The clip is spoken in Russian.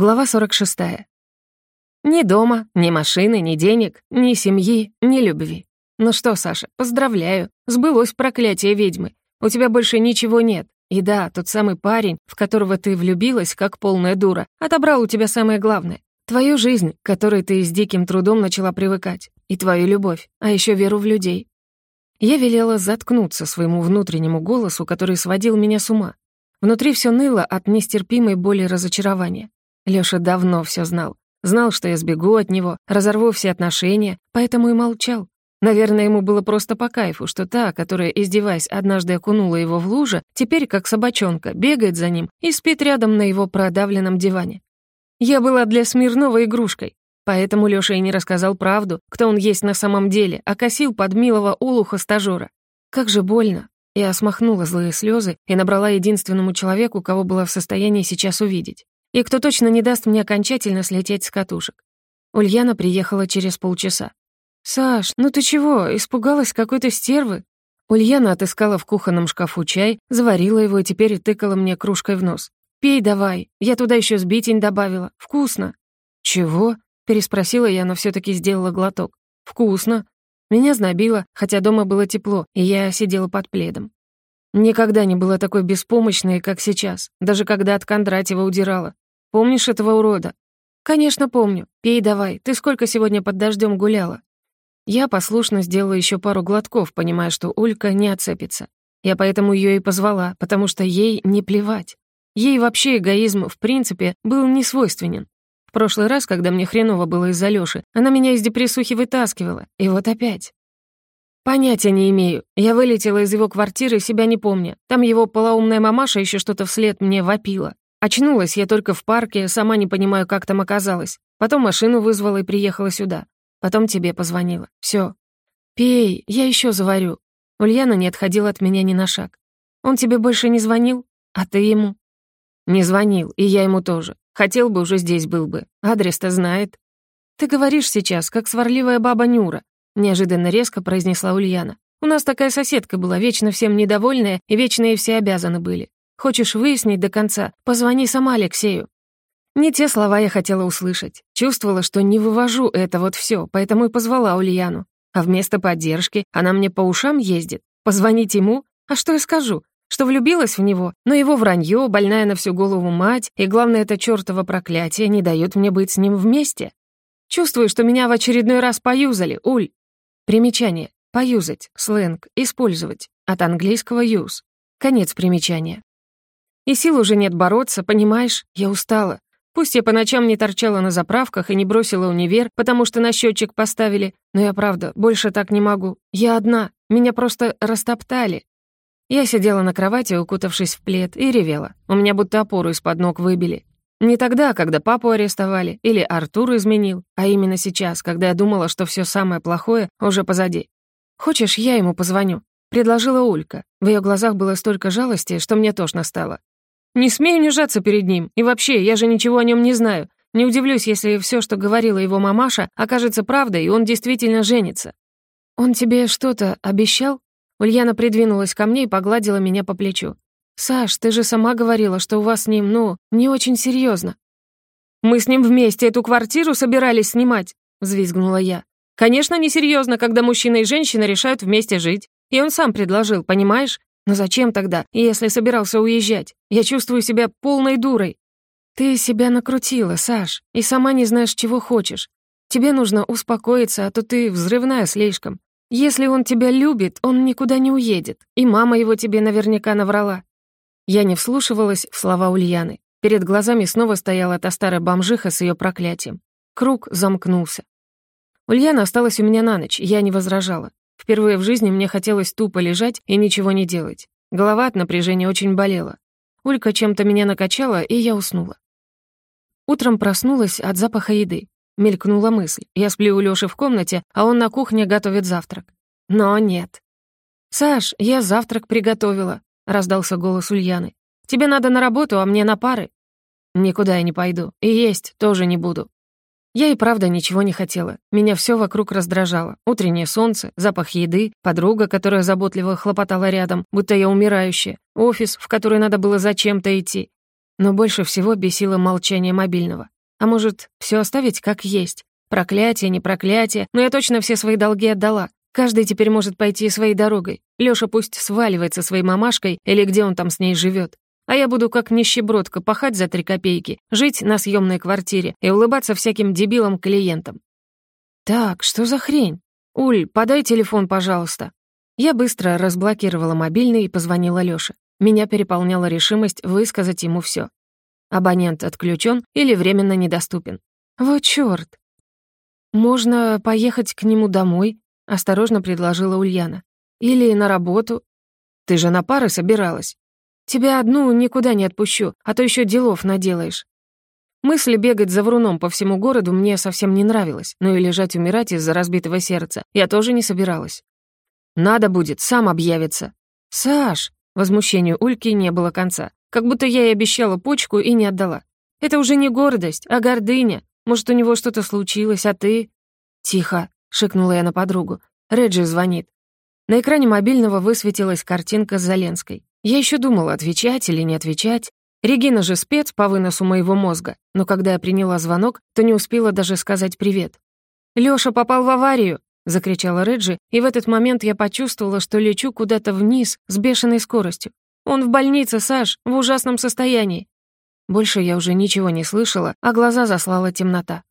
Глава 46. Ни дома, ни машины, ни денег, ни семьи, ни любви. Ну что, Саша, поздравляю, сбылось проклятие ведьмы. У тебя больше ничего нет. И да, тот самый парень, в которого ты влюбилась, как полная дура, отобрал у тебя самое главное. Твою жизнь, к которой ты с диким трудом начала привыкать. И твою любовь, а еще веру в людей. Я велела заткнуться своему внутреннему голосу, который сводил меня с ума. Внутри все ныло от нестерпимой боли разочарования. Лёша давно всё знал. Знал, что я сбегу от него, разорву все отношения, поэтому и молчал. Наверное, ему было просто по кайфу, что та, которая, издеваясь, однажды окунула его в луже, теперь, как собачонка, бегает за ним и спит рядом на его продавленном диване. Я была для Смирнова игрушкой, поэтому Лёша и не рассказал правду, кто он есть на самом деле, а косил под милого улуха стажёра. Как же больно. Я смахнула злые слёзы и набрала единственному человеку, кого была в состоянии сейчас увидеть и кто точно не даст мне окончательно слететь с катушек. Ульяна приехала через полчаса. «Саш, ну ты чего, испугалась какой-то стервы?» Ульяна отыскала в кухонном шкафу чай, заварила его и теперь тыкала мне кружкой в нос. «Пей давай, я туда еще сбитень добавила. Вкусно». «Чего?» — переспросила я, но все таки сделала глоток. «Вкусно». Меня знобило, хотя дома было тепло, и я сидела под пледом. Никогда не была такой беспомощной, как сейчас, даже когда от Кондратьева удирала. Помнишь этого урода? Конечно, помню. Пей давай. Ты сколько сегодня под дождем гуляла? Я послушно сделала еще пару глотков, понимая, что Улька не отцепится. Я поэтому ее и позвала, потому что ей не плевать. Ей вообще эгоизм, в принципе, был не свойственен. В прошлый раз, когда мне хреново было из-за Лёши, она меня из депрессухи вытаскивала. И вот опять. «Понятия не имею. Я вылетела из его квартиры, себя не помня. Там его полоумная мамаша еще что-то вслед мне вопила. Очнулась я только в парке, сама не понимаю, как там оказалась. Потом машину вызвала и приехала сюда. Потом тебе позвонила. Все. Пей, я еще заварю». Ульяна не отходила от меня ни на шаг. «Он тебе больше не звонил? А ты ему?» «Не звонил, и я ему тоже. Хотел бы, уже здесь был бы. Адрес-то знает». «Ты говоришь сейчас, как сварливая баба Нюра неожиданно резко произнесла Ульяна. «У нас такая соседка была, вечно всем недовольная, и вечно ей все обязаны были. Хочешь выяснить до конца? Позвони сама Алексею». Не те слова я хотела услышать. Чувствовала, что не вывожу это вот все, поэтому и позвала Ульяну. А вместо поддержки она мне по ушам ездит. Позвонить ему? А что я скажу? Что влюбилась в него, но его вранье, больная на всю голову мать, и главное, это чёртово проклятие не дает мне быть с ним вместе. Чувствую, что меня в очередной раз поюзали, Уль. Примечание. Поюзать. Сленг. Использовать. От английского use. Конец примечания. И сил уже нет бороться, понимаешь? Я устала. Пусть я по ночам не торчала на заправках и не бросила универ, потому что на счетчик поставили, но я правда больше так не могу. Я одна, меня просто растоптали. Я сидела на кровати, укутавшись в плед, и ревела. У меня будто опору из-под ног выбили. Не тогда, когда папу арестовали или Артур изменил, а именно сейчас, когда я думала, что все самое плохое уже позади. «Хочешь, я ему позвоню?» — предложила Улька. В ее глазах было столько жалости, что мне тошно стало. «Не смей унижаться перед ним. И вообще, я же ничего о нем не знаю. Не удивлюсь, если все, что говорила его мамаша, окажется правдой, и он действительно женится». «Он тебе что-то обещал?» Ульяна придвинулась ко мне и погладила меня по плечу. «Саш, ты же сама говорила, что у вас с ним, ну, не очень серьезно. «Мы с ним вместе эту квартиру собирались снимать», — взвизгнула я. «Конечно, несерьезно, когда мужчина и женщина решают вместе жить. И он сам предложил, понимаешь? Но зачем тогда, если собирался уезжать? Я чувствую себя полной дурой». «Ты себя накрутила, Саш, и сама не знаешь, чего хочешь. Тебе нужно успокоиться, а то ты взрывная слишком. Если он тебя любит, он никуда не уедет, и мама его тебе наверняка наврала. Я не вслушивалась в слова Ульяны. Перед глазами снова стояла та старая бомжиха с ее проклятием. Круг замкнулся. Ульяна осталась у меня на ночь, я не возражала. Впервые в жизни мне хотелось тупо лежать и ничего не делать. Голова от напряжения очень болела. Улька чем-то меня накачала, и я уснула. Утром проснулась от запаха еды. Мелькнула мысль. Я сплю у Лёши в комнате, а он на кухне готовит завтрак. Но нет. «Саш, я завтрак приготовила», раздался голос Ульяны. «Тебе надо на работу, а мне на пары». «Никуда я не пойду. И есть тоже не буду». Я и правда ничего не хотела. Меня все вокруг раздражало. Утреннее солнце, запах еды, подруга, которая заботливо хлопотала рядом, будто я умирающая, офис, в который надо было зачем-то идти. Но больше всего бесило молчание мобильного. А может, все оставить как есть? Проклятие, не проклятие, но я точно все свои долги отдала. Каждый теперь может пойти своей дорогой. Лёша пусть сваливается своей мамашкой или где он там с ней живет. А я буду как нищебродка пахать за три копейки, жить на съемной квартире и улыбаться всяким дебилам-клиентам. Так, что за хрень? Уль, подай телефон, пожалуйста. Я быстро разблокировала мобильный и позвонила Лёше. Меня переполняла решимость высказать ему все. Абонент отключен или временно недоступен. Вот чёрт. «Можно поехать к нему домой?» — осторожно предложила Ульяна. «Или на работу?» «Ты же на пары собиралась». «Тебя одну никуда не отпущу, а то еще делов наделаешь». Мысль бегать за вруном по всему городу мне совсем не нравилась, но и лежать умирать из-за разбитого сердца я тоже не собиралась. «Надо будет, сам объявится». «Саш!» — возмущению Ульки не было конца. Как будто я ей обещала почку и не отдала. Это уже не гордость, а гордыня. Может, у него что-то случилось, а ты...» «Тихо», — шикнула я на подругу. Реджи звонит. На экране мобильного высветилась картинка с Заленской. Я еще думала, отвечать или не отвечать. Регина же спец по выносу моего мозга, но когда я приняла звонок, то не успела даже сказать привет. «Лёша попал в аварию!» — закричала Реджи, и в этот момент я почувствовала, что лечу куда-то вниз с бешеной скоростью. «Он в больнице, Саш, в ужасном состоянии. Больше я уже ничего не слышала, а глаза заслала темнота.